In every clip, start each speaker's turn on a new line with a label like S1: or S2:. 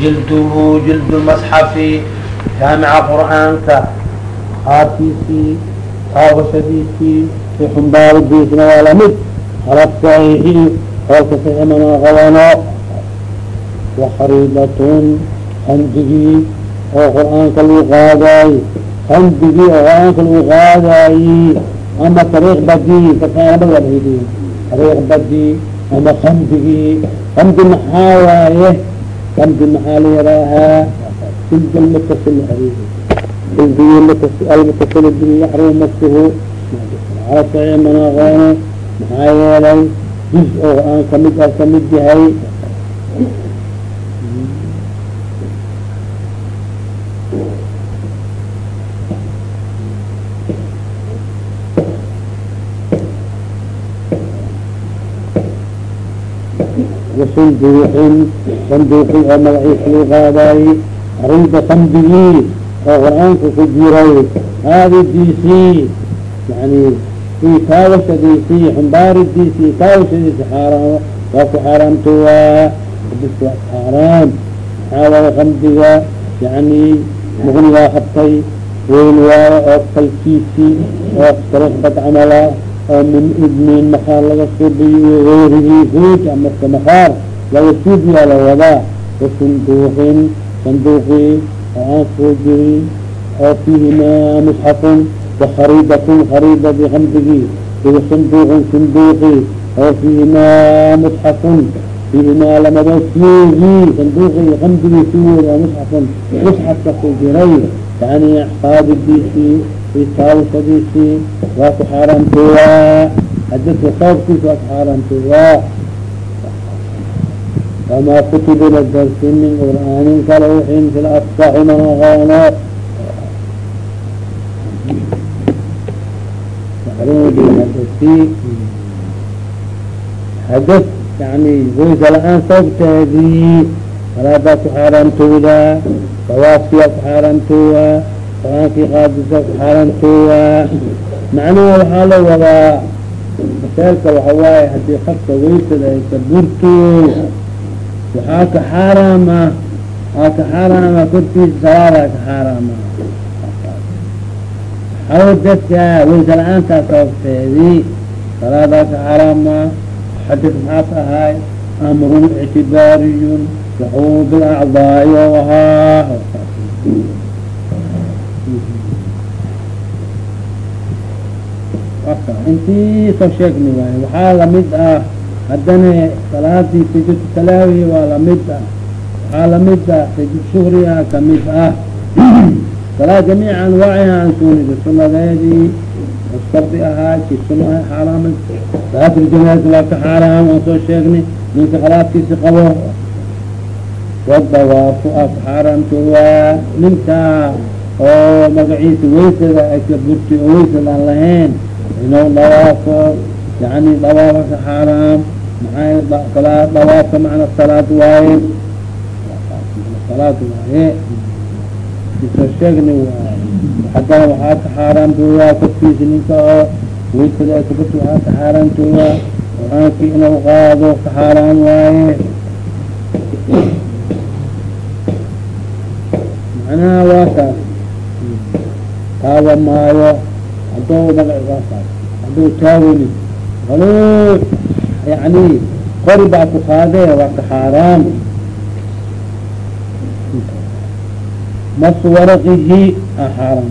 S1: jilduhu jild masxafi jaamica qur'aanka qaarkiisii taabashadiisii xumbaaridiisna waa la mid halafkaihi hoolka saximana qabano waxariidatun handigii oo qur'aanka lagu qaadaay handigii oo qur'aanka lagu qaadaayi ama tariiq badii kasaanabad waa lahidi tariiq badii ama kamdigii kamdi maxaa waaye kamdi maxaa la yaraahaa sildigii almutasil bilaxri mashu mana aqoono maxaa yeelay juz oo aan ka mid ah ka mid yahay wasunduuxin sanduuqi oo magaciisa loo qaadaayey arinta samdigii oo qur'aanka ku jiray haadidiisii yani i kaawashadiisii xumbaaridiisii kaawashadiisi xaaraam waa ku xaaraamtowaa bis waa xaaraam maxaa waaya kamdiga yani muqnigaa qabtay weyn waayo oo kalkiisii oo tariqbad camala oo min idmin makaar laga suubiyo weyrihi huuj amarka makaar laga suubiyaa la wadaa wasunduuqin sanduuqii oo aan soo jirin oo fiihimaa musxafun wakariidatun kariidadii kamdigii iyo sanduuqun sanduuqii oo fiihimaa musxafun fiihimaa lamada fiigii sanduuqii kamdigii fiigeeda oo musxafun ku jiray yani qaadidiisii taawashadiisii waa ku xaaraamtooyaa hadadka sababkiisa waa ku xaaraamtooyaa wamaa kutuba la darsinin qur'aanin kale wixin fil afsaxi man aqoono hadad yani waysa la'aan sababteedii salaadaa ku xaaraamtoodaa dawaafkiyaa ku xaaraamtooyaa qur'aankii qaadisa ku xaaraamtooyaa macnaha waxaa la wadaa masaalka waxa waaye haddii qafka waysada ay ka burto waxaa ka xaaraama aa ka xaaraama korkiisa salaadaa ka xaaraama. Haw dadka waysa la'aantaa sababteedii salaadaa ka xaaraama xadid maxaas ahaay amrun ictibaariyun yaxumu bilacdaai o ahaa intii soo sheegni waay waxaa la mid ah haddana salaadii sajud talaawi waa la mid ah waxaa la mid ah sajud shukriga ka mid ah. Salaad jamiic anwaaciha aan suuniga sunadeedii sardi ahaa ki sunaha xaaraama salaatuljanaaza waa ka xaaraam aan soo sheegnay ninka khalaadkiisi qabo. Wadawaafu a ka xaaraamtowaa ninkaa oo magaciisa waysada burti oo waysada aan lahayn. Inuu dawaafo yani dawaafa ka xaaraam. Maxaa dawaafka macna salaad waaye. Salaad waaye. Soo sheegni waay haddana waxaa ka xaaraamtooyaa korkiisa ninka oo waysada ay kaburti waxaa ka xaaraamtooyaa qur'aankii inuu qaado ka xaaraam waaye macnaha waa kaas taawa maayo haduu magac waa kaas hadduu taawani halo yani qori baa ku qaadee waa ka xaaraam masu waraqihi xaaraam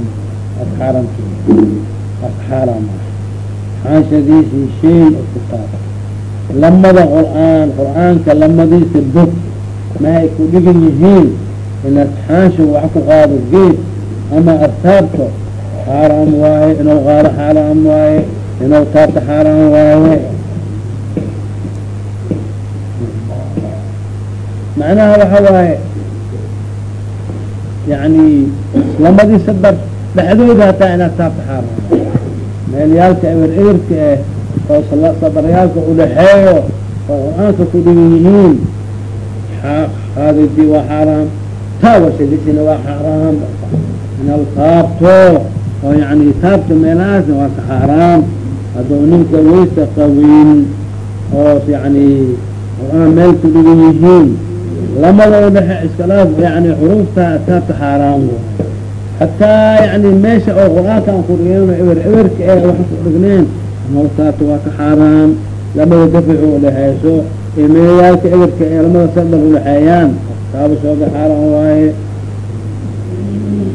S1: xaaraam waaye inuu qaado xaaraam waaye inuu taabto xaaraam waaye macnaha waxa waaye yani lamadii sadar dhexdooda hataa inaad taabto xaaraam meelyaalka ewer ewerka ah oo sabaryaalka udhaxeeyo oo qur'aanka ku dhigan yihiin qaadidii waa xaaraam taawashadiisina waa xaaraam inal taabto oo yani taabto meelahaasna waa ka xaaraam hadduu ninka waysa qawin oo yani qur'aan meel ku dhigan yihiin lamadoo dhexe iskalaaf yani xuruufta asaabta xaaraan hataa yani meesha oo qur'aanka aan ku dhigeen ewer ewerka ee waxaan ku dhigneen amawsaata waa ka xaaraan lamada dafic u dhexeyso ee meeyaalka ewerka ee lamada sadar udhexeeyaan taaba sooga xaaraan waaye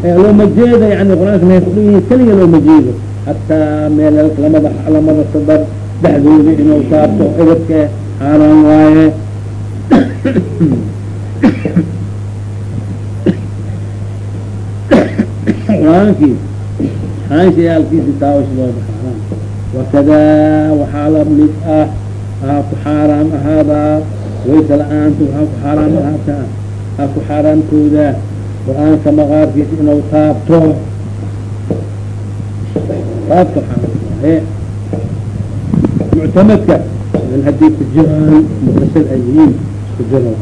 S1: looma jeedo yani qur'aanka meay kudhigiin keliga looma jeedo hataa meelalka lamada lamada sadar dhexdooda inuu saabto ewerka xaaraan waaye. Qur'aankii xaanshayaalkiisi taawashadooda xaaraan wakadaa waxaa la mid ah haa ku xaaraam ahaadaa waysa la'aanta waxaa ku xaaraam ahaataa haa ku xaaraamkooda qur'aanka maqaarkiisa inuu taabto. Xaaraam muctamadka haddii ku jiraan muqasad ay yihiin ku jiro.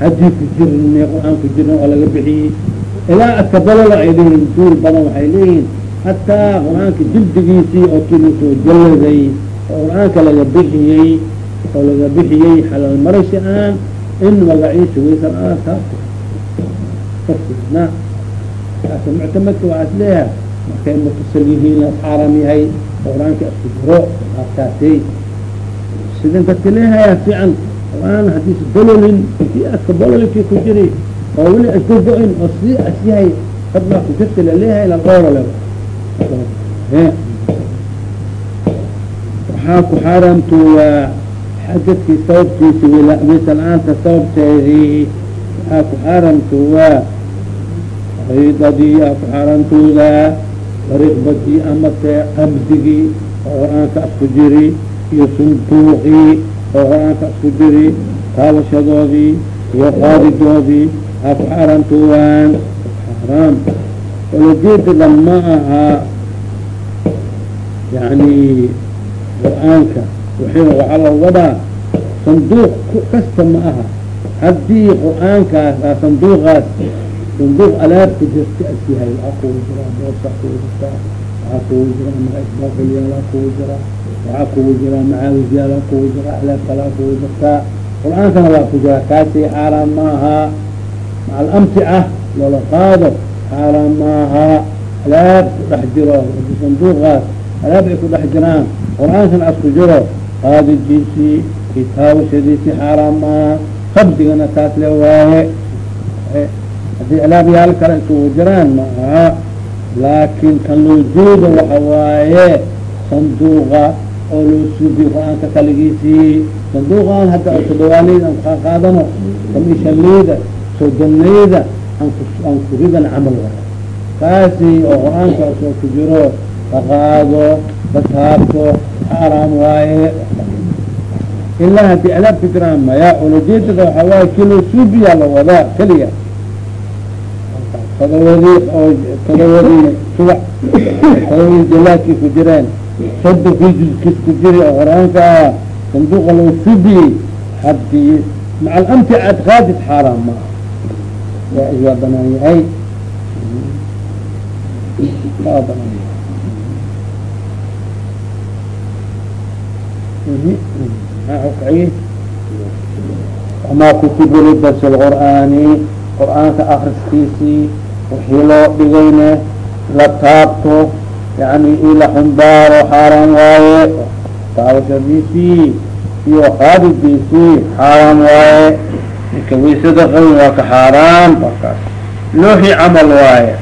S1: Haddii ku jirin qur'aan ku jiran oo laga bixiyey ilaa adkabalala ay leeyihiin duur badan waxay leeyihiin hataa qur'aanka jildigiisii oo kii la soo jalladay oo qur'aanka laga bixiyey oo laga bixiyey xalaal marashi aan in magaciisa waysan aan taabto na kaas muctamadka waa is leeyaha markay mutasal yihiin xaaram yahay qur'aanka isku jiro aakaasay sidan dadka leehayaa fiican qur'aan hadiis bololin kii aska bololinkii ku jiri oo weli asgogo-in oo sii as yahay dad baa ku jirta la leeyahay la dhooro le waxaa ku xaaraamtooyaa xadadkii sababtiisi wisa la'aanta sababteedii waxaa ku xaaraamtooyaa riidadii aa ku xaaraamtoodaa riqbadii amase qabdigii oo qur'aanka asku jiri iyo sunduuqii oo qur'aanka asku jiri taabashadoodii iyo qaadidoodii aa ku xaaraamtoowaan xaaraam olajeedada ma aha yani qur'aanka waxaa loo wadaa sanduuq kasta ma aha haddii qur'aankaas sanduuqaas sanduuq alaabka jirta as yahay waxaa kugu jiraa boosa kugu jirtaa waxaa kugu jiraa maisbaaqilyaala kugu jiraa waxaa kugu jiraa macaawisyaala kugu jiraa alaab kalaa kugu jirtaa qur'aankana waa ku jiraa kaasi xaaraan maaha maca alamtica loola qaado xaaraan maaha alaab ku dhex jiro haddii sanduuqaas alaab ay ku dhex jiraan qur'aankana haddii alaabyaal kale isugu jiraan ma aha. Laakin kan loo jeedo waxa waaye sanduuqa oo loo suubiyo qur'aanka kaligiisii. Sanduuqan hadda todobaaleyda aan kukaa qaadano kamishanleyda soodonleyda aan kuridan camal waay kaasi oo qur'aanka soo ku jiro kaqaado kataabto xaaraam waaye. Ilaa haddii alaab ku jiraan maya ulajeedada waxaa waaye kilo suubiyaa la wadaa keliya todobadii oo todobadii subax todobadii jalaadkii ku jireen sodonkii juzkiis ku jiri oo qur'aanka ah sanduuqa loo subiyey haddii maca alamti aad qaadid xaaraam ma waa waa banaan yahay waa banaan yahay wamaa kutiba lidarsi lqur'aani qur'aanka akriskiisii wixii loo dhigayne la taabto yani ila xumbaaro xaaraan waaye taabashadiisii iyo qaadidiisii xaaraan waaye. Ninka waysada qabin waa ka xaaraan markaas looxi camal waaye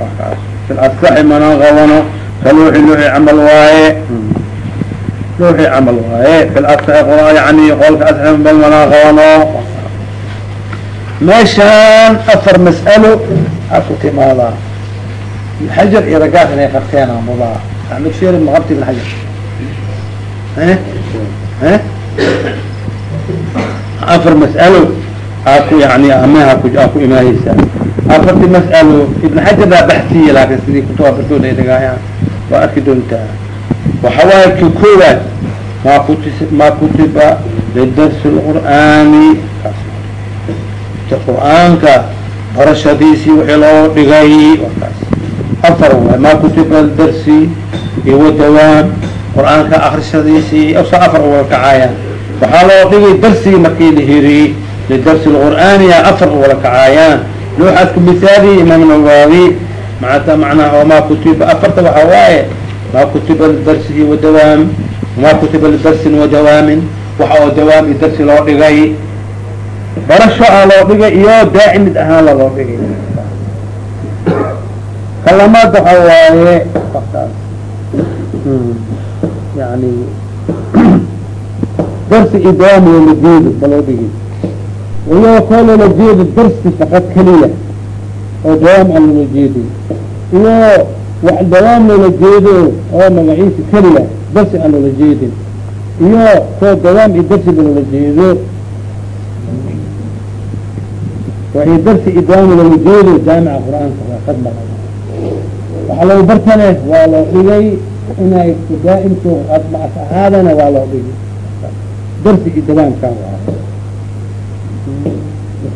S1: markaas filasaxi mana qabano ka looxi camal waaye. Looxi camal waaye filasaxi qur yani qolka asxi bal mana qabano meeshaan afar mas'alo aa ku timaadaa xajar iyo ragaas inay qabteen amudaa axmed sheeri ma qabti ibn xajar afar mas'alo aa ku yani amaha ku aa ku imaaheysaa afarti mas'alo ibn xajar baa baxsiya laakin sidii kutuba barkood ay dhagaayaan waa arki doontaa. Waxa waaye ki koowaad maa kutiba lidarsi lqur'aani qur'aanka barashadiisii wixii loo dhigay afar waay maa kutiba darsi iyo wadawaan qur'aanka akrishadiisii sa afar uga kacaayaan. Waxaa loo dhigay darsigii markii la hiri lidars lqur'aaniya afar wala kacaayaan. Looxaas kamisaali imaam nawawi maata macnaha wamaa kutiba afarta waxaa waaye maa kutiba lidarsihi wadawaam maa kutiba lidarsin wadawaamin waxa oo dawaam i darsi loo dhigay barasho a loo dhigay iyo daacimid ahaan laloo dhigay. Kalamaad waxa waaye yani darsi iyo dawaam loola jeedo ba loo dhigay. Iyo koo loola jeedo darsi faqad keliya oo dawaam a loola jeeday iyo wax dawaam loola jeedo oo magaciisa keliya darsi aan loola jeedin. Iyo koo dawaam iyo darsi ba loola jeedo waxay darsi iyo dawaam loola jeedo jaamica qur'aanka waa kad baa waxaa loo bartane waa loo dhigay inay admaas ahaadana waa loo dhigay.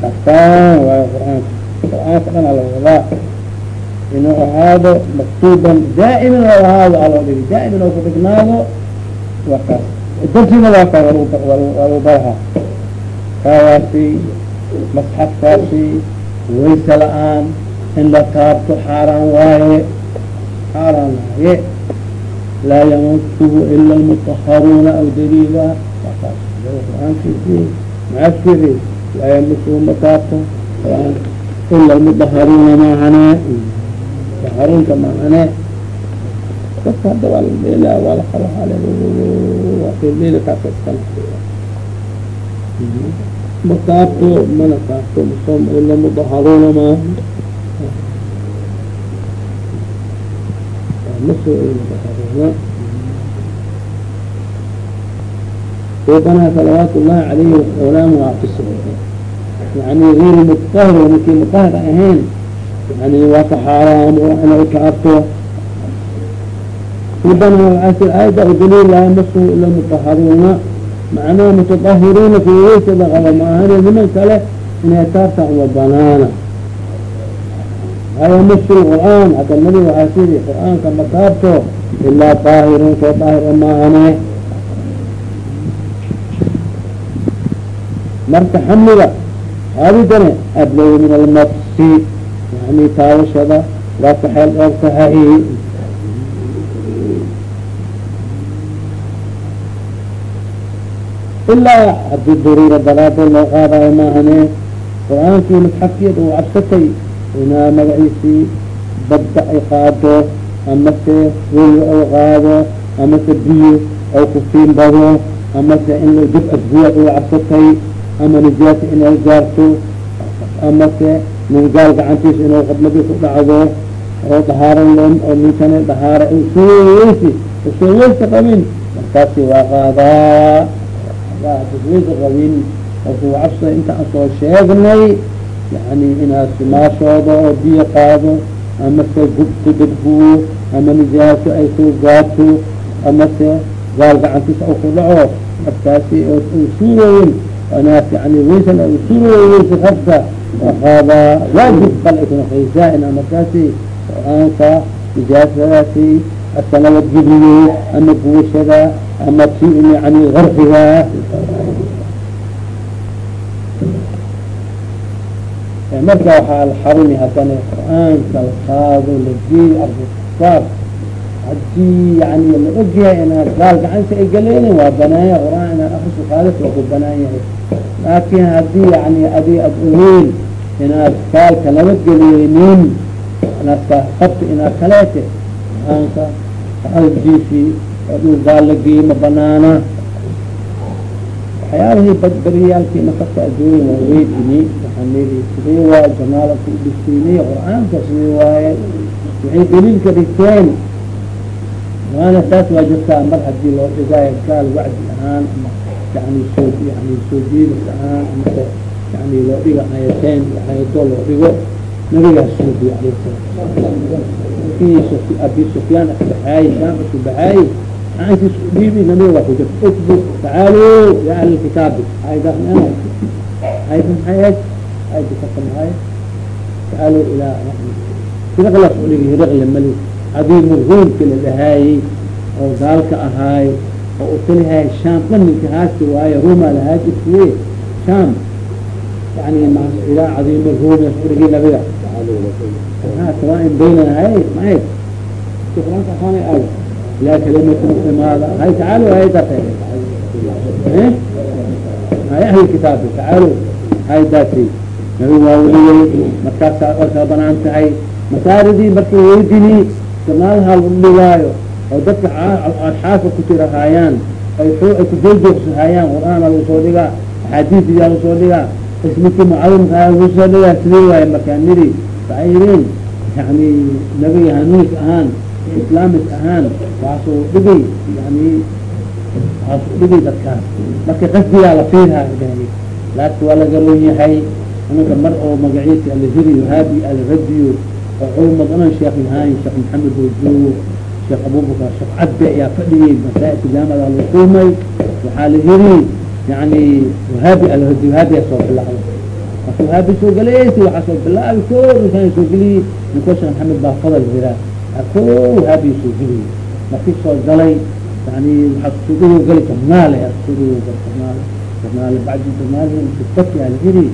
S1: Kastaan waayo qur'aanka. Qur'aanka dhan ala wadaa. Inuu ahaado maktuuban daa'iman oo ahaado aloo dhigay. Daa'iman oo ku dhignaado darsina waa kaa waa lagu barahaa. Kaawaasi masxafkaasi wayse la'aan in la taabto xaaraan waaye xaaraan waaye laa yamutuhu ila lmutaharuuna aw daliila waa kaas qur'aankiisi macaskiri laa yamutuhu ma taabto ila lmudaharuuna maahane mudaharuunka maahane dadka hadda waa ladheela waa laqabahaale waadheela kaakaskan ma taabto mana masom ila mudaharuuna maaha maso mudaharuuna suubanaa salawaat ullahi alayhi wasalaamu waafis yani غayr mutahir ninkii mutahir ahayn yani waa ka xaaraam ina utaabto suubanaa asir aayada udaliil laa yamasuhu ila mutaharuuna macnaha mutadahiruuna kuwaweysada qaba maahane niman kale inay taabtaan uma banaana hayamasu qur'aan hadda nabi waxaa sidi qur'aanka ma taabto ilaa daahirun koo daahira maahane marka xamliga haadidane ablow min almasi yani taabashada waa ka xeel ilaa haddii daruura daraado loo qaadayo maahane qur'aankii masxafkeeda uu cabsatay inaa magaciisii badda ay qaado amase weli ou qaado amase biyo ou kufiinbado amase in dib asbuya uu cabsatay ama nijaasa inay gaarto amase nin gaal gacantiisa inuu qadmadii ku dhacdo oo dhahaaran lon oo ninkana dhahaara sooyeysi sooyeysa qabin markaasi waa qaadaa weysa qabin oku cabsa inta aan soo sheegnay yani inaad maashooda oo biyo qaado amase gubku dadhuwo ama nijaaso ay soo gaarto amase gaal gacantiisa u ku dhaco markaasi suuroyin naas yani waysan suuroy waysa qabta waqaadaa waajib bal ay kunaqaysaa ina markaasi qur'aanka nijaasadaasi aska nabadgeliyo ama guwashada ama ti yani garfiga marka waxaa alxarumi haddana qur'aanka laqaado lageeyo arbukaar haddii yani la ogyahay inaad gaal gacanta ay galeynin waa banaanya qur'aan inaad akrisu qaadis waa banaan yahay laakin haddii yani adi ad ogeyn inaad gaalka nabadgeliyeynin inaad ka qabto inaad kaleete qur'aanka jiifi oo dhul gaal la geeyo ma banaana waxyaalihii badbariyaalkii masabta adduunya waa weydini waxaan leedahay sidee waaye janaalaka udhigsiinay qur'aanka sidee waaye? Waxay daliilka dhigteen. Waana taas waa jirtaa mar haddii loo dhigaayo gaal wacdi ahaan ama yani soo yani soo jiidas ahaan amase yani loo dhiga ayateen ayado loo dhigo. Nabigaas suudiye alayh salaatu kii abi sufyaan asbaxaaye shaam asbaxaaye aankiis dhiibi nabiga waa ku jirta ukbu tacaalo ya ahla kitaabi aydaas ayda maxay ahayd ayda kaka maxay tacaalo ilaa hiraqlaas u dhigi hiraqle mali cadiimu ruumki la dhahaayey oo gaalka ahaay oo utalihaay shaam dhan ninka haasi waaye ruumaa lahaa jirtiye shaam yani ilaa cadiim ruumi urigi nabiga sawaain baynahay may quraanka ahaana aad kalimatu imaada hay tacaalo hay date hay ahli kitaabi tacaalo hay dati nabi waa weliyey markaasaa orkaa bannaan tahay masaaridii markii weydini janaadaha lagu dhigaayo oo dadka arxaafka ku tirahaayaan ay ay kujoojoogsahayaan qur'aan lagu soo dhigaa axaadiisiyaa lagu soo dhigaa ismikii mucadimkaa lagu soo dhigaa sidii waaye markaa nidi waxay yihiin yani nabiga ahaan islaamis ahaan waxaasuu dhigay yani waxaasuu dhigay dadkaas marka qasdigaa la fiirhaa laakin waa la garoon yahay imanka mar oo magaciisi alhiri haabi alradiyo oo culumad dhan sheekh yahayn sheekh maxamed oojoogo sheekh abubakar sheekh cadbe ayaa fadhiyey masaaidka jaamada lagu kulmay waxaa la yiri yani wahaabi alradi wahaabiya soo bilaabay marka wahaabi soo galaysi waxaa soo bilaabi ko ninkaan soo geliyey ninko sheekh maxamed baa fadal yiraa ko wahaabiya soo geliyey markii soo galay yani suudigo gali jamaale suudigo gali jamaale jamaale bacdi jamaalihim sibati ala yiri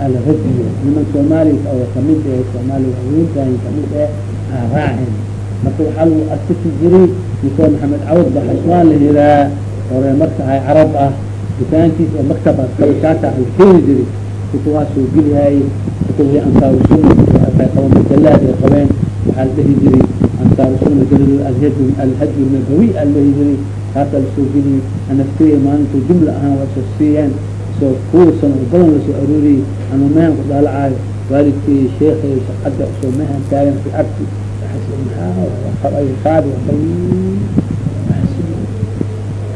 S1: ala radiyo niman soomaali oo ka mid eh soomaaliya haweenkan ka mid eh aa raacin marka waxaa lagu asisi jiray ninkoo maxamed cawad ba xaswaan la yiraa ore marka ay carab ah dutaankiis oo maktaba kalkaata la keeni jiray soo gelihay kutubihii ansaaru sunna ay qaban majalaad ay qabeen waxaa la dhihi jiray ansaaru sunna majalad alhajj nabawi dhihi jiray kaasaa la soo geliyey anaftiya maalinta jumla ahaan la soo siiyeen soo kuwasan oo badan la soo arooriyey ama mehan ku dhaalacaayo waalidkii sheekhay shaqada soo mehan taagan fi arti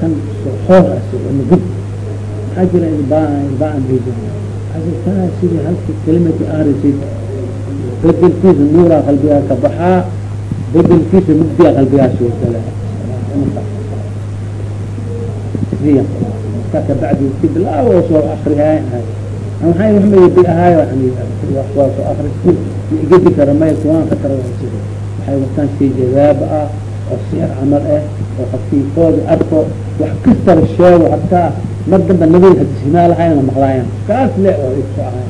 S1: kan xoor gud maxaa jira baan baa sidii halka kelimati ahrisid bedelkiisa nuuraa qalbigaa ka baxaa bedelkiisa mugdigaa qalbigaa soo galaa markaa kabacdi ki bilaaw oo soo akrihay maay bi ahaayo yani waa soo akriski igedi kara may kuwaan khatar waxay wataan shay jawaaba ah oo siyar camal ah oo qofkii kooda arko. Wax kastaba sheego hataa mar damba nabiga hadisimaa lahayna maqlaayaan kaas le oo isu ahay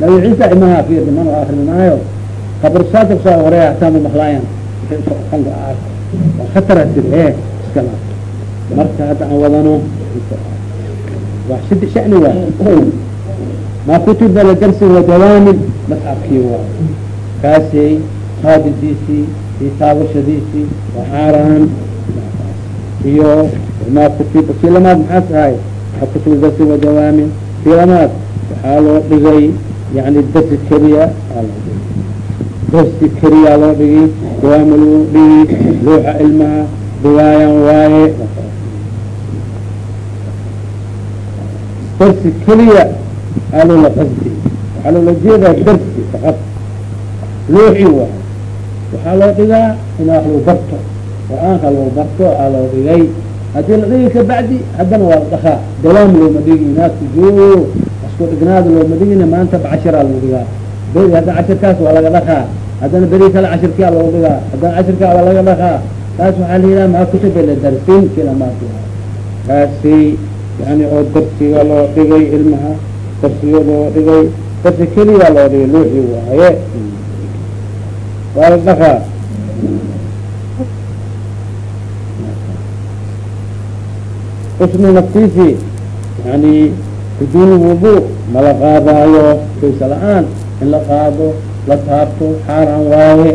S1: nabi ciisa imaha fiir niman oo akrinaayo kabarsaata ku soo horeya hataa ma maqlaayaan kanka arko waa khatara tir e iskala marka hadda aan wadano wax sid shani waay ma kutiba ladarsi wadawaamin masxabkii waay kaasay qaadidiisii iyo taabashadiisii waa. Xaaraan iyo ma kutiba kii lamaad maxaa tahay? Ma kutiba darsi wadawaamin kii lamaad? Waxaa loo dhigay yani darsi keliya darsi keliya loo dhigi dawaami loo dhigi luuxa ilmaha riwaayan waaye darsi keliya aa loola qasdi. Waxaa loola jeedaa darsi faqad luuxi waay waxaa loo dhigaa in wax lagu barto qur'aanka lagu barto aa loo dhigay. Haddii la dhigi kabacdi haddana waa la dhakaa dawaam looma dhigi naadku joogo. Isku dhignaada looma dhigina maanta bacashiraa lagu dhigaa beri hadda cashirkaas waa laga dhakaa haddana beri kale cashirkia lagu dhigaa. Haddana cashirkaa waa laga dhakaa taas waxaa la yidhaha maa kutiba ladarsin kilamaati kaasi yani oo darsiga loo dhigay ilmaha darsiga loo dhigay darsi keliya loo dhigay luuxi waaye. Waa la dhakaa usnu naftiisi yani biduuni wudu mala qaadaayo kaysa la'aan in la qaado la taabto xaaraan waaye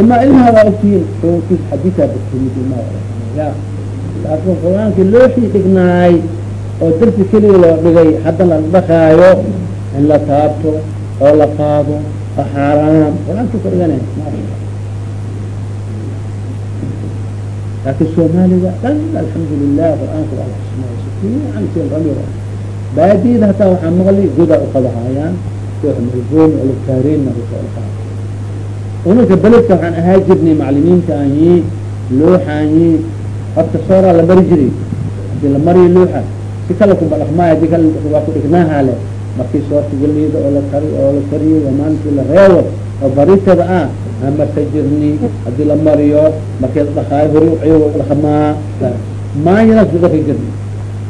S1: imaa ilmaha waa ogtihiin okiis xadiisaa batimid ilmaha ya qur'aankii looxii dhignaay oo darsi keliya loo dhigay hadda la dhakaayo in la taabto oo la qaado oo xaaraan qur'aanka ka dhigana laakin soomaalida dhan alxamdu lilah qur'aanka waa laxusmaay sifiican si rami baadiyada hataa waxaa maqli godaa uqadahaayaan malgooni oo lakaareenna ku soo unaka beledka waxaan ahaa jirnay maclimiinta ahi looxahi horta sooraa la mari jiray haddii la mariyo looxa si kale kuma dhaqmaayo haddii kale waa ku dhignaaha le markii soorta galiida oo la kari oo la kariyo oo maalintii la reebo oo baritada ah amarka jirni haddii la mariyo markii la dhakaayo hori uciyo dhaqmaa maayanaas ku dhaqi jirnay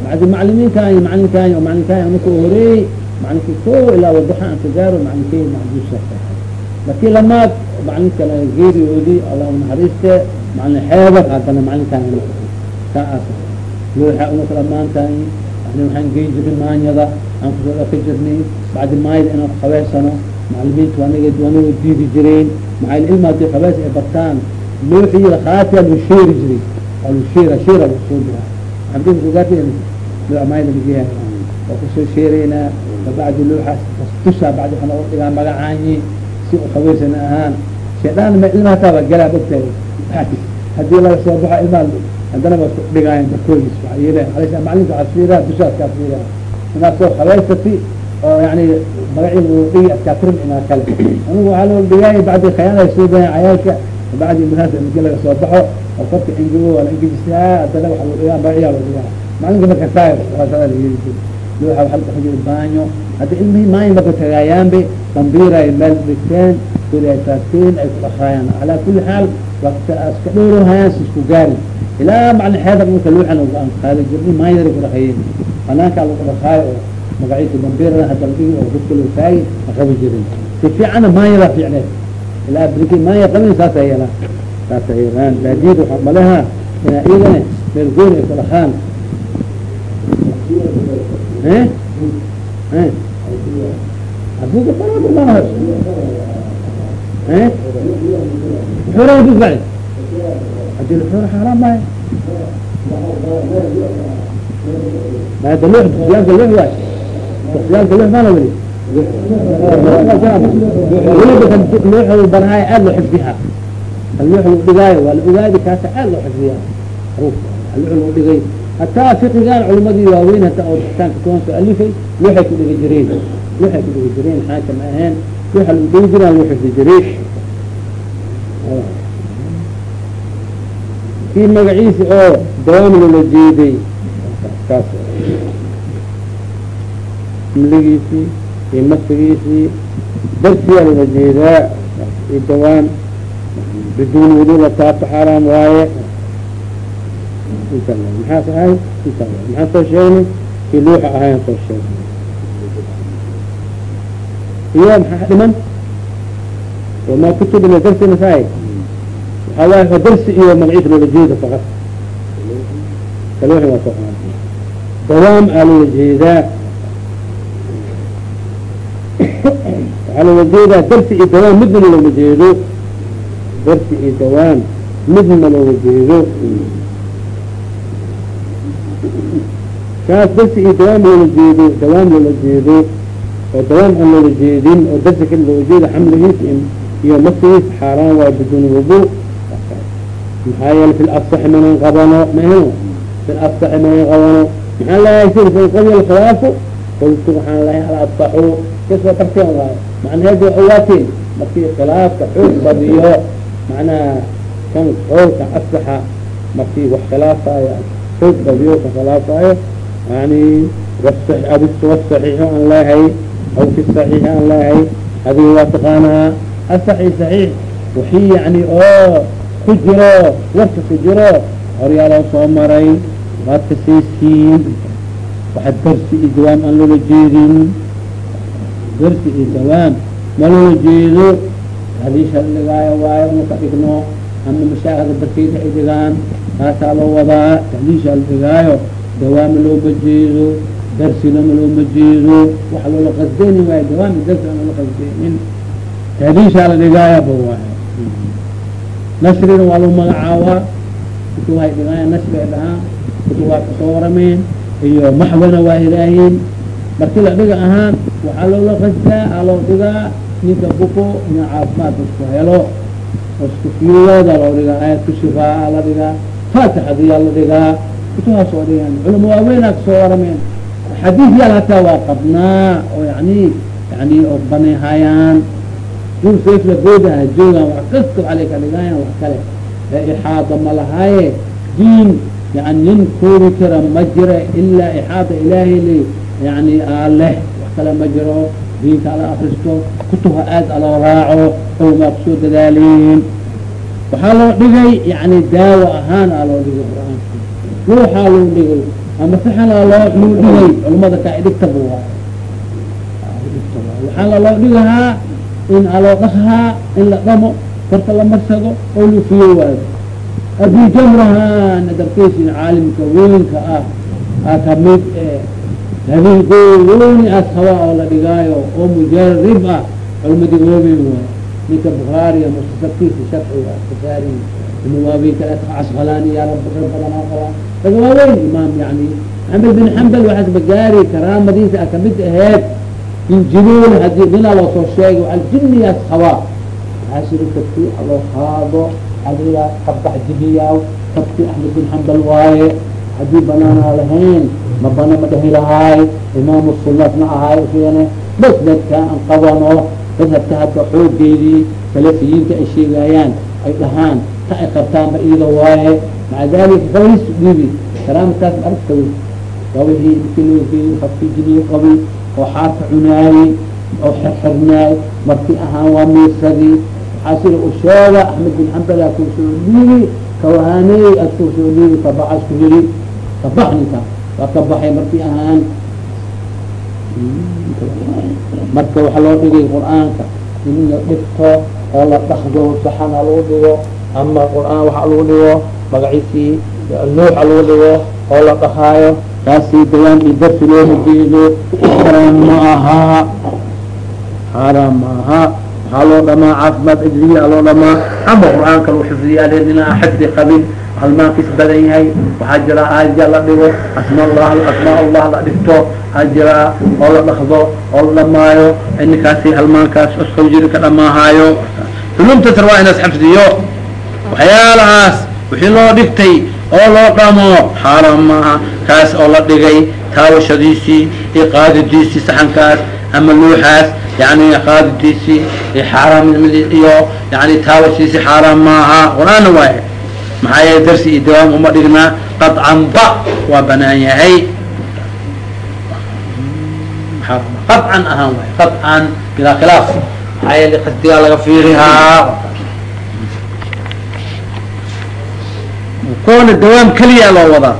S1: bacdi maclimiinkaani macalinkaani oo macalinkaani anaka horeeyey macalinki ko ilaa wadaxa aan ka gaaro macalinkey macduusa lakii lamaad macalinka geeriyoodi allah naxariiste macalin xeebar haddana macalinkaan kaas looxa unaka dhamaantahay yani waxaan geyn jirnay maanyada aan ku soo dhaka jirnay bacdi maayada inaan kuhabeysano macalimiinta wanig wanaga diidi jireen maxaa ilma haddii habeys ay bartaan looxiy khaatiya loo sheeri jiray loo sheera soo diraa maxamdkugaati loo maayada lageeyahay waa ku soo sheereynaa kabacdi looxaas tushaa bacdi waxaa noga dhigaa magacaanyi si u habeysana ahaan shaydaan ma ilma hataaba galaa ogtahay haddii laga soo baxo ilmaa haddana ba isku dhigaayan barkoodis waa yel macalinka waxaa fiiraa dushaas kaa fiiraa inaad soo habeysati oo yani magaci loo dhigi askaatirin inaa kale anigu waxaa loo dhigaaya bacdi khayaana soo dayan cayaalka bacdi muraas miki laga soo baxo oo korka ingigo waa la ingijistaa haddana waxa loo dhigaa magaciyaa loo dhigaa macalinka marka saay waasa la yeli jiri looxa waxa lagu xujiri baanyo hadda ilmihii maayo marka tagaayaanbe dambiir ay meel dhigteen guri ay ku dhaqaayaan. Calaa kuli xaal wakta iska dhowrahayaan si isku gaari. Ilaa macalin xeedar marka looxan aan qaadi jirnay maayadari ku dhaqayen banaankaa lagu dhaqaayo oo magaciisa dambiirada dhigi oo dadka loo taagi ma qabi jirin. Si fiicana maayada fiicneed ilaa briki maaya qabin saasa yeelaan. Saasa yeelaan. Baadiyad waxaa maleha inaa iyagana meel gooni ay ku dhaqaan bacdi haddii lxura xaaraan duqyaanka lux waay duqyaanka lux maana weli weliba lux banahay aad loo xifdihaa lux lagu dhigaayo waa la ogaadi kaasa aad loo xifdiyaa ruf lux lagu dhigay hataa fiqigaan culimadii waaweyn hataa oo kitaanka kuwan soo alifay waxay ku dhigi jireen. Waxay ku dhigi jireen xaaka ma waxa lagu dhigi jiraan lagu xifdi kii magaciisi oo dawaam loola jeeday kaas imligiisii iyo masfigiisii darsiyaa loola jeedaa. Iyo dawaan. Biduun wudi la taabto xaaraam waaye maxaas ahay inta maxaan soo sheegnay kii luuxa ahayan soo sheegnay iyo maxaa dhiman wamaa kutub ila darsi nasaa-i waxaa waay darsi iyo magaciisa loola jeeda faqad kaluuxi waa soo qaatay dawaam aa loola jeedaa waxaa loola jeedaa darsi iyo dawaan midna loola jeedo darsi iyo dawaan midna loola jeedo kaas darsi iyo dawaam loola jeedo dawaam loola jeedo oo dawaam aan loola jeedin oo darsi kali loola jeedo xamligiis iyo maskigiis xaaraan waay biduuni wudu. Maxaa yeele fi lasaxi manan qabano? Maho fi lasaxi manan qabano. Maxaan lahay sir fi qawi alkhilaafu qultu waxaan lahay alasaxu ka soo barteen waayo macnaheedu awaatiin markii khilaafka xoog badiyo macnaha kan qowlka asaxa markii wax khilaafayo xoog badiyo ka khilaafayo yani wasaxiixu aan leehay aw fi saxiixi aan leehay adiga waa taqaanaa asaxi saxiix wixii yani oo ku jiro warka ku jiro horyaaloo soo maray waad kasaysiin waxa darsi iyo dawaam aan loola jeedin darsi iyo dawaam ma loola jeedo hadiisha dhigaayo waayo inu ka dhigno ama mashaahada barkeyda ay dhigaan taasaa loo wadaa tahliisha la dawaama looma jeedo darsina ma looma jeedo waxa loola qasdeyni waayo dawaami darsi aan loola qasdeynin tahliishaa la dhigaayaba waayo nasrina waa lagu magacaabaa kutu dhigaaya nasri ay dhahaan kutu waa ka soo warameen iyo maxwana waa hiraaheen markii la dhiga ahaan waxaa loola qasdaa aa loo dhigaa ninka buko ina caafimaad isku helo oo isku fiirooda loo dhigaa aayadku shifaa la dhigaa faatixadiyaa la dhigaa kutuhaas oo dhigan culama waaweynaa ka soo warameen xadiis yaal hataa waa qabnaa oo yani yani oo banayhayaan dul sayfla goodaha joogaan wax kasta alay ka dhigaayan wax kale ixaada ma lahaaye diin yani nin koobi kara ma jira ilaa ixaada ilaahay li yani aa leh wax kale ma jiro diinka ala akristo kutuha aad aloo raaco owmaa ku soo dadaaliin waxaa loo dhigay yani daawo ahaan aa loo dhigay qur'aanka ruuxaa loo dhigay. Ama saxanaa loo loo dhigay culamada kaa idhigtaba waay waxaa laloo dhigahaa in aloo dhaqhaa in la dhamo korka la marsado oo lufiyo waayo abi jamrahan darkeysin caalimka weynka ah a ka mid as hawaa oo la dhigaayo oo mujarib ah culmadii waaweyn waay ninka bukhaariya mustasabkiisa sharciga bukaari ima waaweyn kale casqalaani yaa rab badanaa qabaa daga waaweyn imaam yani axmed bin xambal waxaas bagaari karaamadiisa a ka mid aheed injiluun haddii dina loo soo sheegay aljiniyaas hawaa waxaa siri kabti aloo qaado adiga kabax jibiyaa kabti axmed bin xambal waaye haddii banaanaa lahayn ma bana ma dhehi lahaay imaamu sunasna ahaay usigane bas dadka aan qabano madhabka hadda xoogeedii salafiyiinta ay sheegaayaan ay dhahaan ta ay qabtaanba iyada waaye maca dalika kaways dhiibi inki loo geeyey kabti jibiye qabi oo xaarka cunaayey oo xirxirnaay marti ahaan waa miisadii waxaa sida u sheega axmed bin xambal aa kuusoo dhiibi kawahaaney aad kuusoo dhiibi kabaxas ku yiri kabax ninka waa ka marti ahaan marka waxaa loo dhigay qur'aanka in la dhigto oo la dhakdo saxan ha lagu dhigo ama qur'aan waxa lagu dhigo magaciisii nuuxa lagu dhigo oo la dhakaayo taasi dawaan iyo darsi looma jeedo xaraam ma aha. Xaraam ma aha. Waxaa loo dhamaa caafimaad ajriya loo dhamaa. Ama qur'aanka lagu xifdiya inaa xifdi qabin halmaankiis badan yahay. Waxaa jira aaja la dhigo asma allah asmaa allah la dhigto. Waxaa jira oo la dhakdo oo la dhamaayo ninkaasi halmaankaas oskau jiri ka dhamaahayo culumtas rabaa inaas xifdiyo waxyaalahaas wixii loo dhigtay oo loo dhamo xaaraan maaha. Kaas oo la dhigay taawashadiisii iyo qaadadiisii saxankaas ama luuxaas yani qaadadiisii xaaraamiyo yani taawashadiisii xaaraan maaha. Qur'aanna waay maxaa yeele darsi iyo dawaam uma dhignaa qacanba waa banaan yahay. Qacan ahaan way qacan bilaa khilaaf maxaa yeele qasdigaa laga fiirihaa koona dawaam keliya loo wadaa?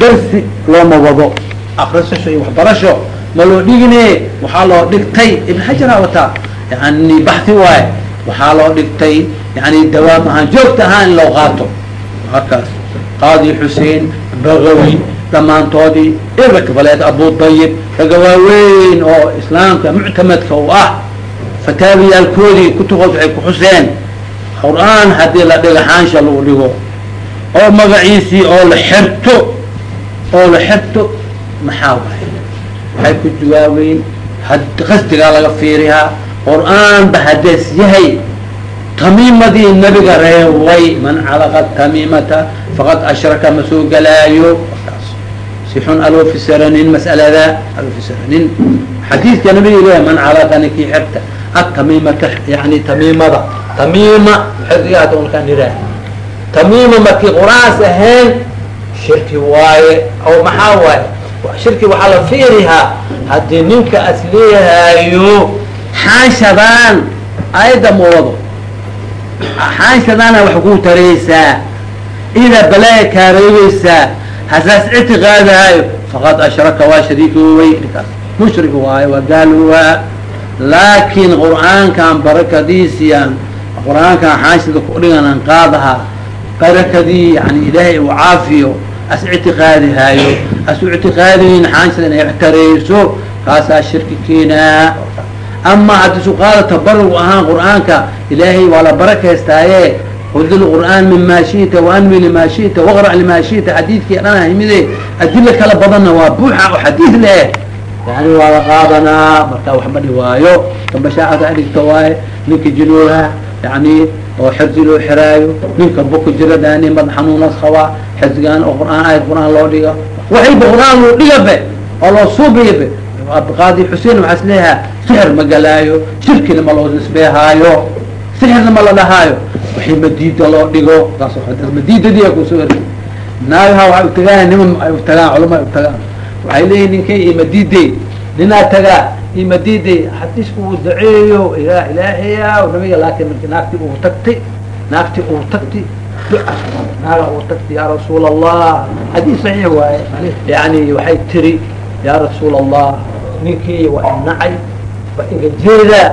S1: Darsi looma wado. Akrisasho iyo waxbarasho ma loo dhigine waxaa loo dhigtay ibn xajaraa wataa yani baxi waaye waxaa loo dhigtay yani dawaam ahaan joogta ahaan in loo qaato. Halkaas qaadi xuseen bagawi dhammaantoodii irakbaleed abu dayib raga waaweyn oo islaamka muctamadka u ah. Fataawiyaalkoodii kutugood waxay ku xuseen. Qur'aan haddii la dhiga xaansha lagu dhigo oo magaciisii oo la xerto oo la xerto maxaa waay? Waxay ku jawaabeyn qasdigaa laga fiirihaa? Qur'aan ba hadees yahay tamiimadii nabiga reeway man calaqa tamiimata faqad ashraka ma soo gelaayo si xun alofisaranin mas'alada alofisaranin xadiidka nabiga leeya man calaqa ninkii xerta atamiimata yani tamiimada tamiima xerdigaata unkaan iraa tamiima markii qur'aans ahayn shirki waaye oo maxaa waaye? Shirki waxaa la fiirihaa haddii ninka as leeyahayo xaanshadan ayadda ma wado xaanshadaana wax ku taraysaa. Idaa balaaya kaareegeysaa hasaas ictiqaadahayo faqad ashraka waa shariikoowey ninkaas mushrik waayo waa gaalowaa laakiin qur'aankan barakadiisiyan qur'aankan xaanshada kudhiganan qaadahaa barakadii yani ilaahay uu caafiyo as ictiqaadihaayo as u ictiqaadiyin xaanshada inay tarayso kaasaa shirki keenaa ama haddii suqaada tabarug ahaan qur'aanka ilaahay waa la barakaystaaye hud lqur'aan mima shita waanwi lima shita waqra lima shita xadiidkii dhana himide adila kala badanna waa buuxa oo xadiid leh. Yani waa la qaadanaa markaa waxba dhiwaayo kabashaacada dhigta waaye ninka jinooha yani oo xirdi loo xiraayo ninka buka jira daani mad xanuunas qabaa xirdigaan oo qur'aan ayad qur'aan loo dhiga waxayba qur'aan loo dhigabe oo loo suubiyabe qaadi xuseen waxaa is leeyahaa sixir ma galaayo shirkina ma loo nisbeehaayo sixirna ma la dhahaayo. Waxay madiida loo dhigo saas madiidadii ku soo eri naagaha waxay utagaan niman ay utagaan culama ay utagaan waxay leeyihiin ninkay imadiide ninaa tagaa imadiide hadis uu daceeyo ila ilaahaya nabiga laakin marki naagti uu tagtay naagti uu tagti naaga uu tagti ya rasuul allah xadiis saxiix waaye. Yani waxay tiri ya rasuul allah ninkii waa inacay
S2: ba inka jeedaa